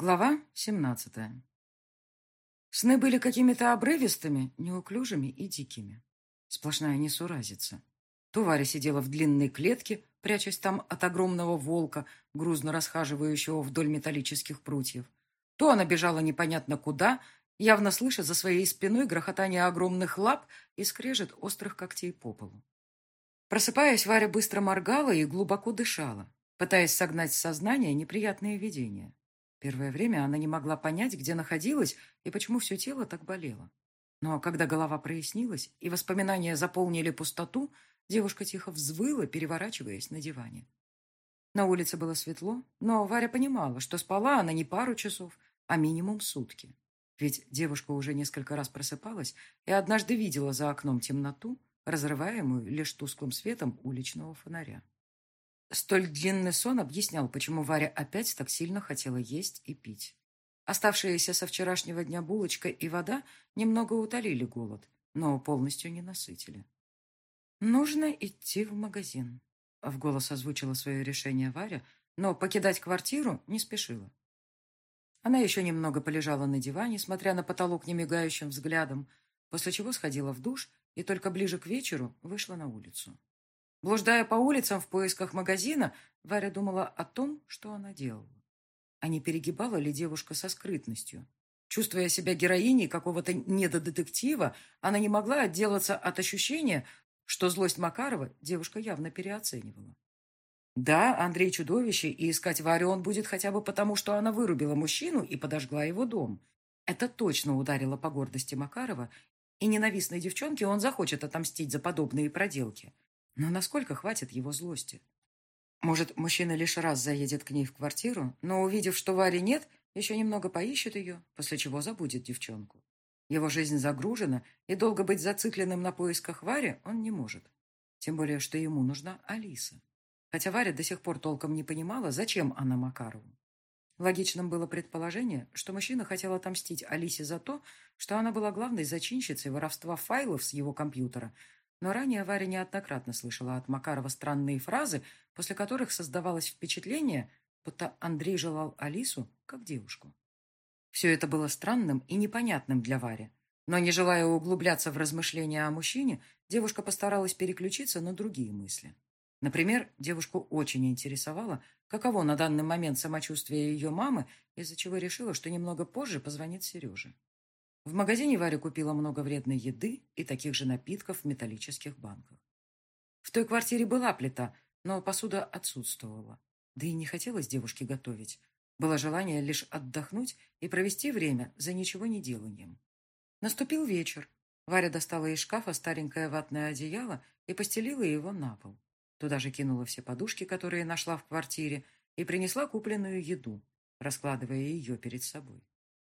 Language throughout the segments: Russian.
Глава 17 Сны были какими-то обрывистыми, неуклюжими и дикими. Сплошная несуразица. То Варя сидела в длинной клетке, прячась там от огромного волка, грузно расхаживающего вдоль металлических прутьев. То она бежала непонятно куда, явно слыша за своей спиной грохотание огромных лап и скрежет острых когтей по полу. Просыпаясь, Варя быстро моргала и глубоко дышала, пытаясь согнать с сознания неприятные видения. Первое время она не могла понять, где находилась и почему все тело так болело. Но когда голова прояснилась и воспоминания заполнили пустоту, девушка тихо взвыла, переворачиваясь на диване. На улице было светло, но Варя понимала, что спала она не пару часов, а минимум сутки. Ведь девушка уже несколько раз просыпалась и однажды видела за окном темноту, разрываемую лишь тусклым светом уличного фонаря. Столь длинный сон объяснял, почему Варя опять так сильно хотела есть и пить. Оставшиеся со вчерашнего дня булочка и вода немного утолили голод, но полностью не насытили. «Нужно идти в магазин», — в голос озвучила свое решение Варя, но покидать квартиру не спешила. Она еще немного полежала на диване, смотря на потолок немигающим взглядом, после чего сходила в душ и только ближе к вечеру вышла на улицу. Блуждая по улицам в поисках магазина, Варя думала о том, что она делала. А не перегибала ли девушка со скрытностью? Чувствуя себя героиней какого-то недодетектива, она не могла отделаться от ощущения, что злость Макарова девушка явно переоценивала. Да, Андрей чудовище, и искать Варю он будет хотя бы потому, что она вырубила мужчину и подожгла его дом. Это точно ударило по гордости Макарова, и ненавистной девчонке он захочет отомстить за подобные проделки. Но насколько хватит его злости? Может, мужчина лишь раз заедет к ней в квартиру, но, увидев, что Вари нет, еще немного поищет ее, после чего забудет девчонку. Его жизнь загружена, и долго быть зацикленным на поисках Вари он не может. Тем более, что ему нужна Алиса. Хотя Варя до сих пор толком не понимала, зачем она Макарову. Логичным было предположение, что мужчина хотел отомстить Алисе за то, что она была главной зачинщицей воровства файлов с его компьютера, но ранее Варя неоднократно слышала от Макарова странные фразы, после которых создавалось впечатление, будто Андрей желал Алису как девушку. Все это было странным и непонятным для Вари. Но, не желая углубляться в размышления о мужчине, девушка постаралась переключиться на другие мысли. Например, девушку очень интересовало, каково на данный момент самочувствие ее мамы, из-за чего решила, что немного позже позвонит Сереже. В магазине Варя купила много вредной еды и таких же напитков в металлических банках. В той квартире была плита, но посуда отсутствовала. Да и не хотелось девушке готовить. Было желание лишь отдохнуть и провести время за ничего не деланием. Наступил вечер. Варя достала из шкафа старенькое ватное одеяло и постелила его на пол. Туда же кинула все подушки, которые нашла в квартире, и принесла купленную еду, раскладывая ее перед собой.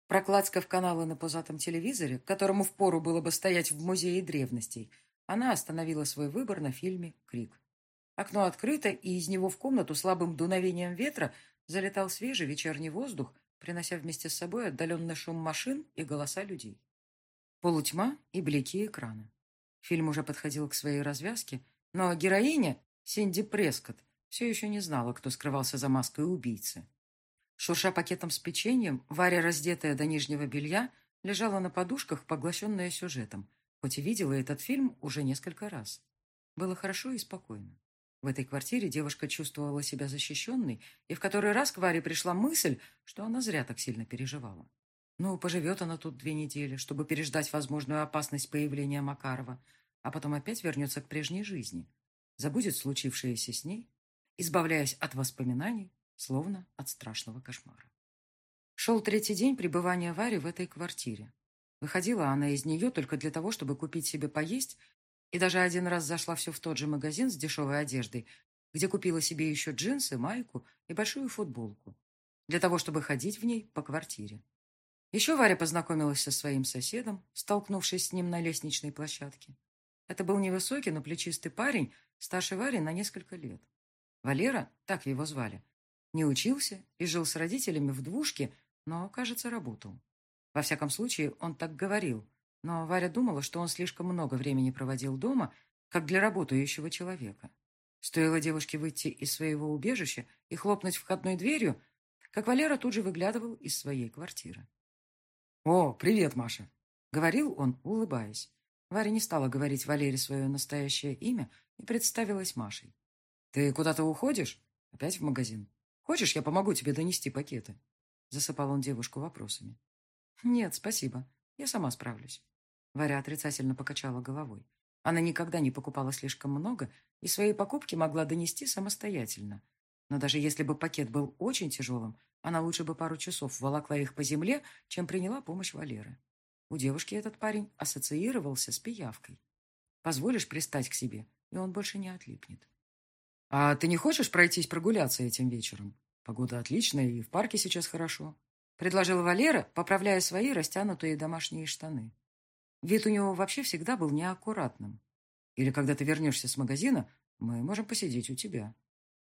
Проклацкав каналы на пузатом телевизоре, которому впору было бы стоять в музее древностей, она остановила свой выбор на фильме «Крик». Окно открыто, и из него в комнату слабым дуновением ветра залетал свежий вечерний воздух, принося вместе с собой отдаленный шум машин и голоса людей. Полутьма и блики экрана. Фильм уже подходил к своей развязке, но героиня, Синди Прескотт, все еще не знала, кто скрывался за маской убийцы. Шурша пакетом с печеньем, Варя, раздетая до нижнего белья, лежала на подушках, поглощенная сюжетом, хоть и видела этот фильм уже несколько раз. Было хорошо и спокойно. В этой квартире девушка чувствовала себя защищенной, и в который раз к Варе пришла мысль, что она зря так сильно переживала. Ну, поживет она тут две недели, чтобы переждать возможную опасность появления Макарова, а потом опять вернется к прежней жизни, забудет случившееся с ней, избавляясь от воспоминаний, словно от страшного кошмара. Шел третий день пребывания Вари в этой квартире. Выходила она из нее только для того, чтобы купить себе поесть, и даже один раз зашла все в тот же магазин с дешевой одеждой, где купила себе еще джинсы, майку и большую футболку, для того, чтобы ходить в ней по квартире. Еще Варя познакомилась со своим соседом, столкнувшись с ним на лестничной площадке. Это был невысокий, но плечистый парень, старше Вари на несколько лет. Валера, так его звали, не учился и жил с родителями в двушке, но, кажется, работал. Во всяком случае, он так говорил. Но Варя думала, что он слишком много времени проводил дома, как для работающего человека. Стоило девушке выйти из своего убежища и хлопнуть входной дверью, как Валера тут же выглядывал из своей квартиры. «О, привет, Маша!» — говорил он, улыбаясь. Варя не стала говорить Валере свое настоящее имя и представилась Машей. «Ты куда-то уходишь? Опять в магазин? Хочешь, я помогу тебе донести пакеты?» Засыпал он девушку вопросами. «Нет, спасибо. Я сама справлюсь». Варя отрицательно покачала головой. Она никогда не покупала слишком много и свои покупки могла донести самостоятельно. Но даже если бы пакет был очень тяжелым, она лучше бы пару часов волокла их по земле, чем приняла помощь Валеры. У девушки этот парень ассоциировался с пиявкой. Позволишь пристать к себе, и он больше не отлипнет. «А ты не хочешь пройтись прогуляться этим вечером? Погода отличная, и в парке сейчас хорошо», — предложила Валера, поправляя свои растянутые домашние штаны. Вид у него вообще всегда был неаккуратным. Или когда ты вернешься с магазина, мы можем посидеть у тебя.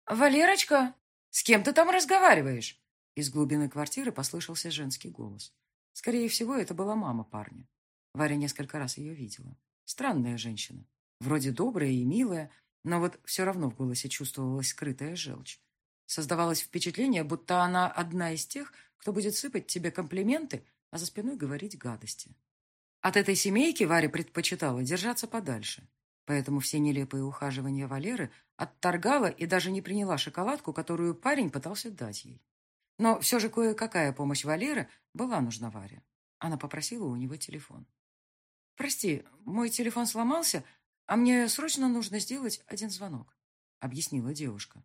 «Валерочка, с кем ты там разговариваешь?» Из глубины квартиры послышался женский голос. Скорее всего, это была мама парня. Варя несколько раз ее видела. Странная женщина. Вроде добрая и милая, но вот все равно в голосе чувствовалась скрытая желчь. Создавалось впечатление, будто она одна из тех, кто будет сыпать тебе комплименты, а за спиной говорить гадости. От этой семейки Варя предпочитала держаться подальше. Поэтому все нелепые ухаживания Валеры отторгала и даже не приняла шоколадку, которую парень пытался дать ей. Но все же кое-какая помощь Валеры была нужна Варе. Она попросила у него телефон. «Прости, мой телефон сломался, а мне срочно нужно сделать один звонок», — объяснила девушка.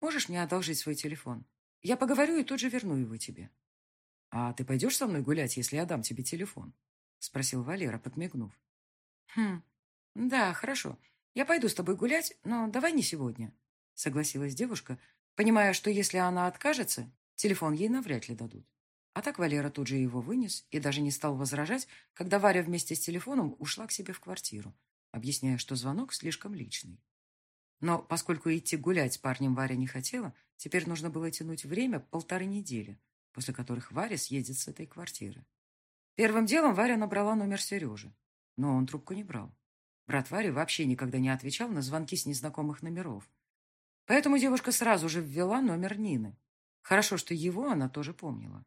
«Можешь мне одолжить свой телефон? Я поговорю и тут же верну его тебе». «А ты пойдешь со мной гулять, если я дам тебе телефон?» — спросил Валера, подмигнув. «Хм, да, хорошо. Я пойду с тобой гулять, но давай не сегодня», — согласилась девушка, понимая, что если она откажется, телефон ей навряд ли дадут. А так Валера тут же его вынес и даже не стал возражать, когда Варя вместе с телефоном ушла к себе в квартиру, объясняя, что звонок слишком личный. Но поскольку идти гулять с парнем Варя не хотела, теперь нужно было тянуть время полторы недели, после которых Варя съедет с этой квартиры. Первым делом Варя набрала номер Сережи, но он трубку не брал. Брат Вари вообще никогда не отвечал на звонки с незнакомых номеров. Поэтому девушка сразу же ввела номер Нины. Хорошо, что его она тоже помнила.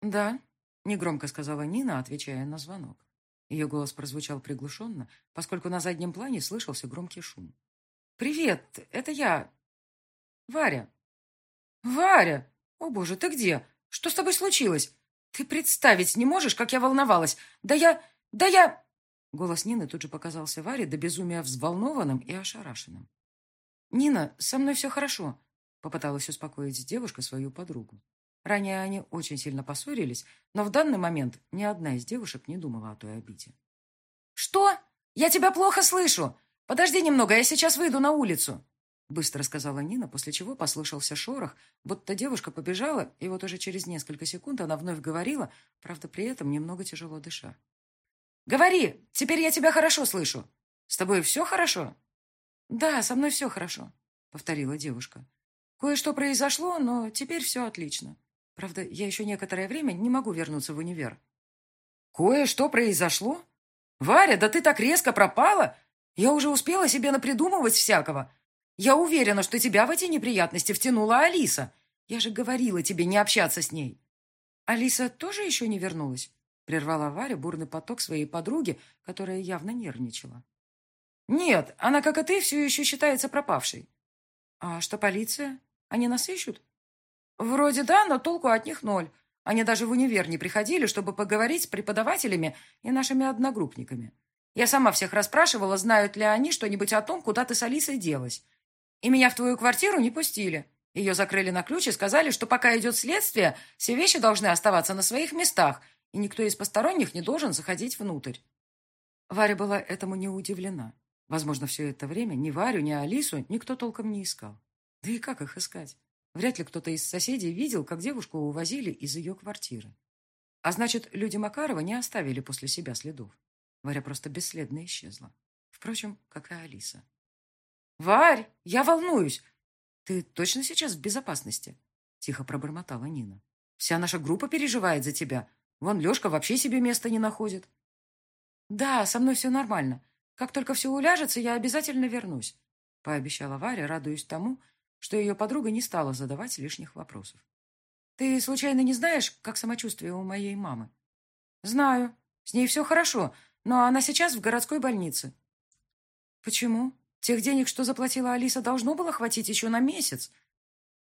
«Да», — негромко сказала Нина, отвечая на звонок. Ее голос прозвучал приглушенно, поскольку на заднем плане слышался громкий шум. «Привет, это я. Варя». «Варя! О, боже, ты где? Что с тобой случилось? Ты представить не можешь, как я волновалась. Да я... Да я...» Голос Нины тут же показался Варе до безумия взволнованным и ошарашенным. «Нина, со мной все хорошо», — попыталась успокоить девушка свою подругу. Ранее они очень сильно поссорились, но в данный момент ни одна из девушек не думала о той обиде. «Что? Я тебя плохо слышу! Подожди немного, я сейчас выйду на улицу!» Быстро сказала Нина, после чего послышался шорох, будто девушка побежала, и вот уже через несколько секунд она вновь говорила, правда, при этом немного тяжело дыша. «Говори, теперь я тебя хорошо слышу. С тобой все хорошо?» «Да, со мной все хорошо», — повторила девушка. «Кое-что произошло, но теперь все отлично. Правда, я еще некоторое время не могу вернуться в универ». «Кое-что произошло? Варя, да ты так резко пропала! Я уже успела себе напридумывать всякого. Я уверена, что тебя в эти неприятности втянула Алиса. Я же говорила тебе не общаться с ней». «Алиса тоже еще не вернулась?» Прервала Варя бурный поток своей подруги, которая явно нервничала. «Нет, она, как и ты, все еще считается пропавшей». «А что полиция? Они нас ищут?» «Вроде да, но толку от них ноль. Они даже в универ не приходили, чтобы поговорить с преподавателями и нашими одногруппниками. Я сама всех расспрашивала, знают ли они что-нибудь о том, куда ты с Алисой делась. И меня в твою квартиру не пустили. Ее закрыли на ключ и сказали, что пока идет следствие, все вещи должны оставаться на своих местах, и никто из посторонних не должен заходить внутрь. Варя была этому не удивлена. Возможно, все это время ни Варю, ни Алису никто толком не искал. Да и как их искать? Вряд ли кто-то из соседей видел, как девушку увозили из ее квартиры. А значит, люди Макарова не оставили после себя следов. Варя просто бесследно исчезла. Впрочем, как и Алиса. «Варь, я волнуюсь. Ты точно сейчас в безопасности?» Тихо пробормотала Нина. «Вся наша группа переживает за тебя. Вон Лешка вообще себе места не находит». «Да, со мной все нормально. Как только все уляжется, я обязательно вернусь», пообещала Варя, радуясь тому, что ее подруга не стала задавать лишних вопросов. Ты случайно не знаешь, как самочувствие у моей мамы? Знаю. С ней все хорошо, но она сейчас в городской больнице. Почему? Тех денег, что заплатила Алиса, должно было хватить еще на месяц.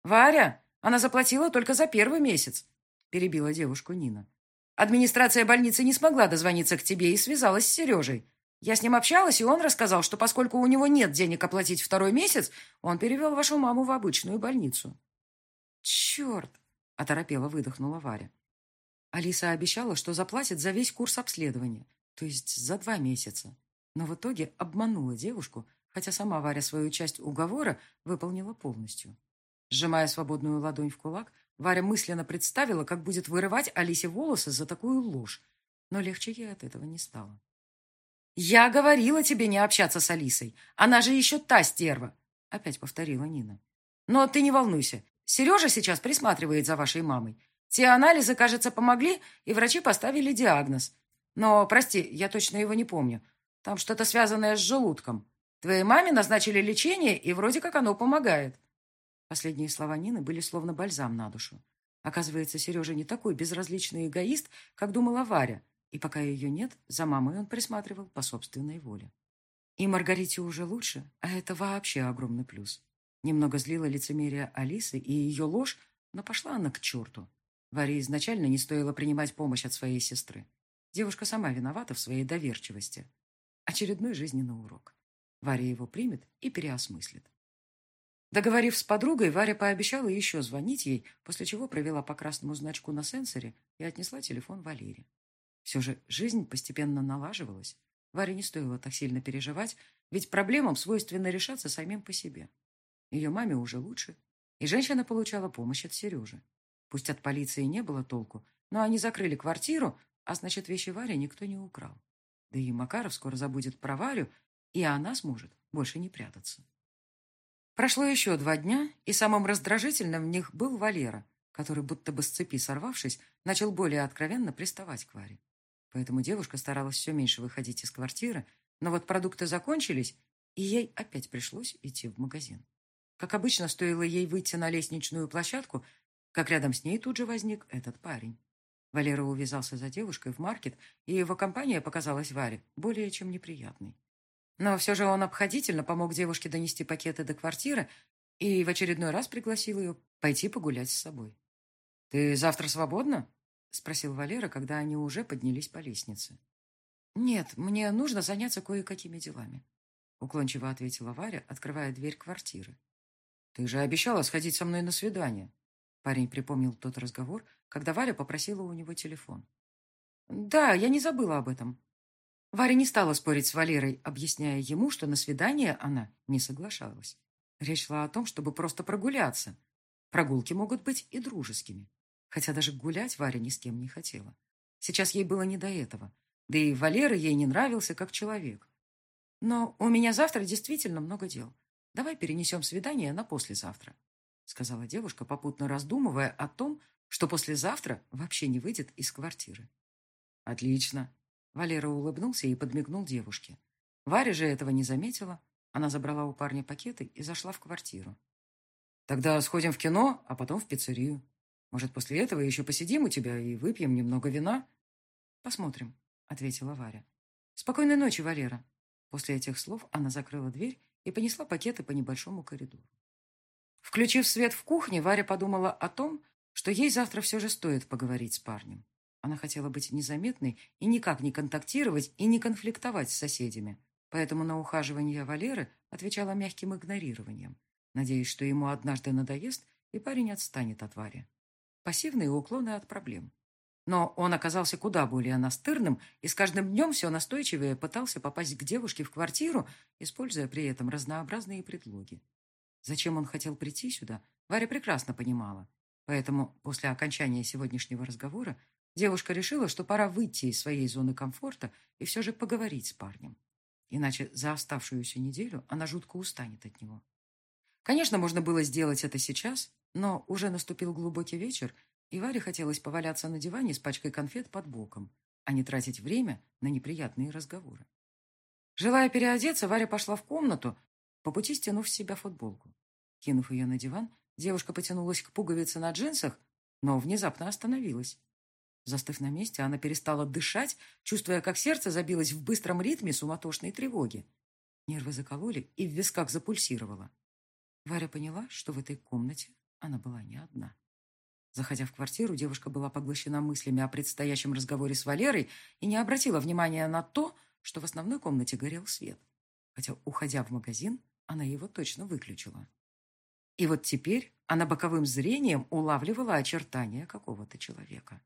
Варя, она заплатила только за первый месяц, перебила девушку Нина. Администрация больницы не смогла дозвониться к тебе и связалась с Сережей. Я с ним общалась, и он рассказал, что поскольку у него нет денег оплатить второй месяц, он перевел вашу маму в обычную больницу. «Черт!» — оторопела выдохнула Варя. Алиса обещала, что заплатит за весь курс обследования, то есть за два месяца. Но в итоге обманула девушку, хотя сама Варя свою часть уговора выполнила полностью. Сжимая свободную ладонь в кулак, Варя мысленно представила, как будет вырывать Алисе волосы за такую ложь, но легче ей от этого не стало. «Я говорила тебе не общаться с Алисой. Она же еще та стерва!» Опять повторила Нина. «Но ты не волнуйся. Сережа сейчас присматривает за вашей мамой. Те анализы, кажется, помогли, и врачи поставили диагноз. Но, прости, я точно его не помню. Там что-то связанное с желудком. Твоей маме назначили лечение, и вроде как оно помогает». Последние слова Нины были словно бальзам на душу. Оказывается, Сережа не такой безразличный эгоист, как думала Варя, и пока ее нет, за мамой он присматривал по собственной воле. И Маргарите уже лучше, а это вообще огромный плюс. Немного злила лицемерие Алисы и ее ложь, но пошла она к черту. Варе изначально не стоило принимать помощь от своей сестры. Девушка сама виновата в своей доверчивости. Очередной жизненный урок. Варя его примет и переосмыслит. Договорив с подругой, Варя пообещала еще звонить ей, после чего провела по красному значку на сенсоре и отнесла телефон Валере. Все же жизнь постепенно налаживалась. Варе не стоило так сильно переживать, ведь проблемам свойственно решаться самим по себе. Ее маме уже лучше, и женщина получала помощь от Сережи. Пусть от полиции не было толку, но они закрыли квартиру, а значит, вещи Варе никто не украл. Да и Макаров скоро забудет про Варю, и она сможет больше не прятаться. Прошло еще два дня, и самым раздражительным в них был Валера, который, будто бы с цепи сорвавшись, начал более откровенно приставать к Варе. Поэтому девушка старалась все меньше выходить из квартиры, но вот продукты закончились, и ей опять пришлось идти в магазин. Как обычно, стоило ей выйти на лестничную площадку, как рядом с ней тут же возник этот парень. Валера увязался за девушкой в маркет, и его компания показалась Варе более чем неприятной. Но все же он обходительно помог девушке донести пакеты до квартиры и в очередной раз пригласил ее пойти погулять с собой. «Ты завтра свободна?» — спросил Валера, когда они уже поднялись по лестнице. «Нет, мне нужно заняться кое-какими делами», — уклончиво ответила Варя, открывая дверь квартиры. «Ты же обещала сходить со мной на свидание». Парень припомнил тот разговор, когда Варя попросила у него телефон. «Да, я не забыла об этом». Варя не стала спорить с Валерой, объясняя ему, что на свидание она не соглашалась. Речь шла о том, чтобы просто прогуляться. Прогулки могут быть и дружескими хотя даже гулять Варя ни с кем не хотела. Сейчас ей было не до этого, да и Валера ей не нравился как человек. Но у меня завтра действительно много дел. Давай перенесем свидание на послезавтра, сказала девушка, попутно раздумывая о том, что послезавтра вообще не выйдет из квартиры. Отлично. Валера улыбнулся и подмигнул девушке. Варя же этого не заметила. Она забрала у парня пакеты и зашла в квартиру. Тогда сходим в кино, а потом в пиццерию. Может, после этого еще посидим у тебя и выпьем немного вина?» «Посмотрим», — ответила Варя. «Спокойной ночи, Валера». После этих слов она закрыла дверь и понесла пакеты по небольшому коридору. Включив свет в кухне, Варя подумала о том, что ей завтра все же стоит поговорить с парнем. Она хотела быть незаметной и никак не контактировать и не конфликтовать с соседями, поэтому на ухаживание Валеры отвечала мягким игнорированием, надеясь, что ему однажды надоест, и парень отстанет от Вари пассивные уклоны от проблем. Но он оказался куда более настырным и с каждым днем все настойчивее пытался попасть к девушке в квартиру, используя при этом разнообразные предлоги. Зачем он хотел прийти сюда, Варя прекрасно понимала. Поэтому после окончания сегодняшнего разговора девушка решила, что пора выйти из своей зоны комфорта и все же поговорить с парнем. Иначе за оставшуюся неделю она жутко устанет от него. Конечно, можно было сделать это сейчас, но уже наступил глубокий вечер, и Варе хотелось поваляться на диване с пачкой конфет под боком, а не тратить время на неприятные разговоры. Желая переодеться, Варя пошла в комнату, по пути стянув с себя футболку. Кинув ее на диван, девушка потянулась к пуговице на джинсах, но внезапно остановилась. Застыв на месте, она перестала дышать, чувствуя, как сердце забилось в быстром ритме суматошной тревоги. Нервы закололи и в висках запульсировало. Варя поняла, что в этой комнате она была не одна. Заходя в квартиру, девушка была поглощена мыслями о предстоящем разговоре с Валерой и не обратила внимания на то, что в основной комнате горел свет. Хотя, уходя в магазин, она его точно выключила. И вот теперь она боковым зрением улавливала очертания какого-то человека.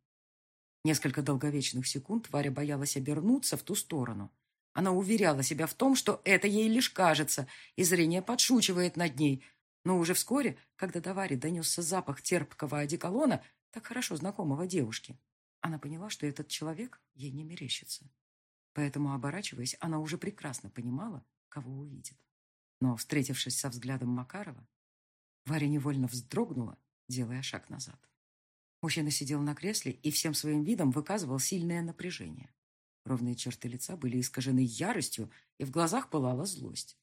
Несколько долговечных секунд Варя боялась обернуться в ту сторону. Она уверяла себя в том, что это ей лишь кажется, и зрение подшучивает над ней. Но уже вскоре, когда до Вари донесся запах терпкого одеколона, так хорошо знакомого девушке, она поняла, что этот человек ей не мерещится. Поэтому, оборачиваясь, она уже прекрасно понимала, кого увидит. Но, встретившись со взглядом Макарова, Варя невольно вздрогнула, делая шаг назад. Мужчина сидел на кресле и всем своим видом выказывал сильное напряжение. Ровные черты лица были искажены яростью, и в глазах пылала злость.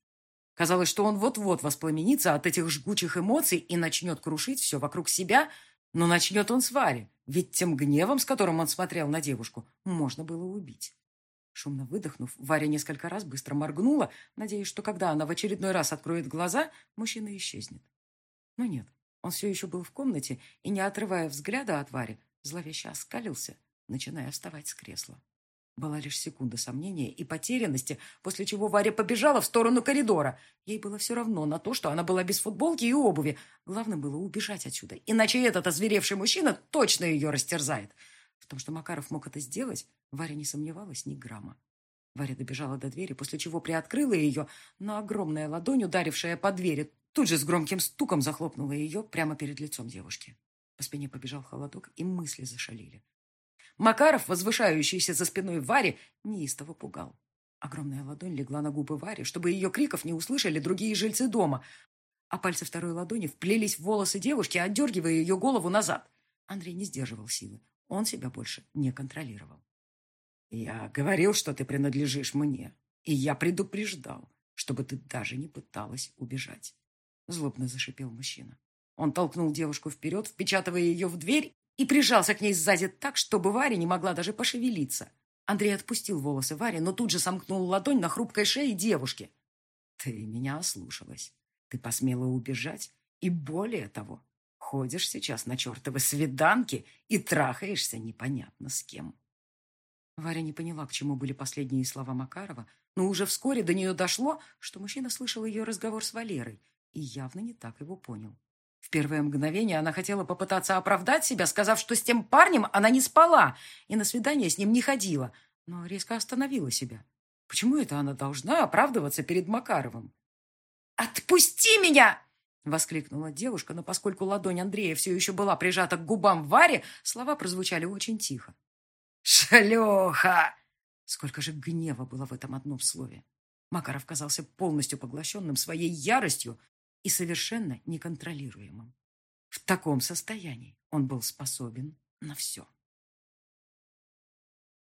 Казалось, что он вот-вот воспламенится от этих жгучих эмоций и начнет крушить все вокруг себя, но начнет он с Вари, ведь тем гневом, с которым он смотрел на девушку, можно было убить. Шумно выдохнув, Варя несколько раз быстро моргнула, надеясь, что когда она в очередной раз откроет глаза, мужчина исчезнет. Но нет, он все еще был в комнате и, не отрывая взгляда от Вари, зловеще оскалился, начиная вставать с кресла. Была лишь секунда сомнения и потерянности, после чего Варя побежала в сторону коридора. Ей было все равно на то, что она была без футболки и обуви. Главное было убежать отсюда, иначе этот озверевший мужчина точно ее растерзает. В том, что Макаров мог это сделать, Варя не сомневалась ни грамма. Варя добежала до двери, после чего приоткрыла ее, но огромная ладонь, ударившая по двери, тут же с громким стуком захлопнула ее прямо перед лицом девушки. По спине побежал холодок, и мысли зашалили. Макаров, возвышающийся за спиной Вари, неистово пугал. Огромная ладонь легла на губы Вари, чтобы ее криков не услышали другие жильцы дома, а пальцы второй ладони вплелись в волосы девушки, отдергивая ее голову назад. Андрей не сдерживал силы. Он себя больше не контролировал. «Я говорил, что ты принадлежишь мне, и я предупреждал, чтобы ты даже не пыталась убежать», — злобно зашипел мужчина. Он толкнул девушку вперед, впечатывая ее в дверь, и прижался к ней сзади так, чтобы Варя не могла даже пошевелиться. Андрей отпустил волосы Вари, но тут же сомкнул ладонь на хрупкой шее девушки. «Ты меня ослушалась. Ты посмела убежать, и более того, ходишь сейчас на чертовы свиданки и трахаешься непонятно с кем». Варя не поняла, к чему были последние слова Макарова, но уже вскоре до нее дошло, что мужчина слышал ее разговор с Валерой и явно не так его понял. В первое мгновение она хотела попытаться оправдать себя, сказав, что с тем парнем она не спала и на свидание с ним не ходила, но резко остановила себя. Почему это она должна оправдываться перед Макаровым? «Отпусти меня!» — воскликнула девушка, но поскольку ладонь Андрея все еще была прижата к губам Варе, слова прозвучали очень тихо. «Шлюха!» Сколько же гнева было в этом одном слове. Макаров казался полностью поглощенным своей яростью и совершенно неконтролируемым. В таком состоянии он был способен на все.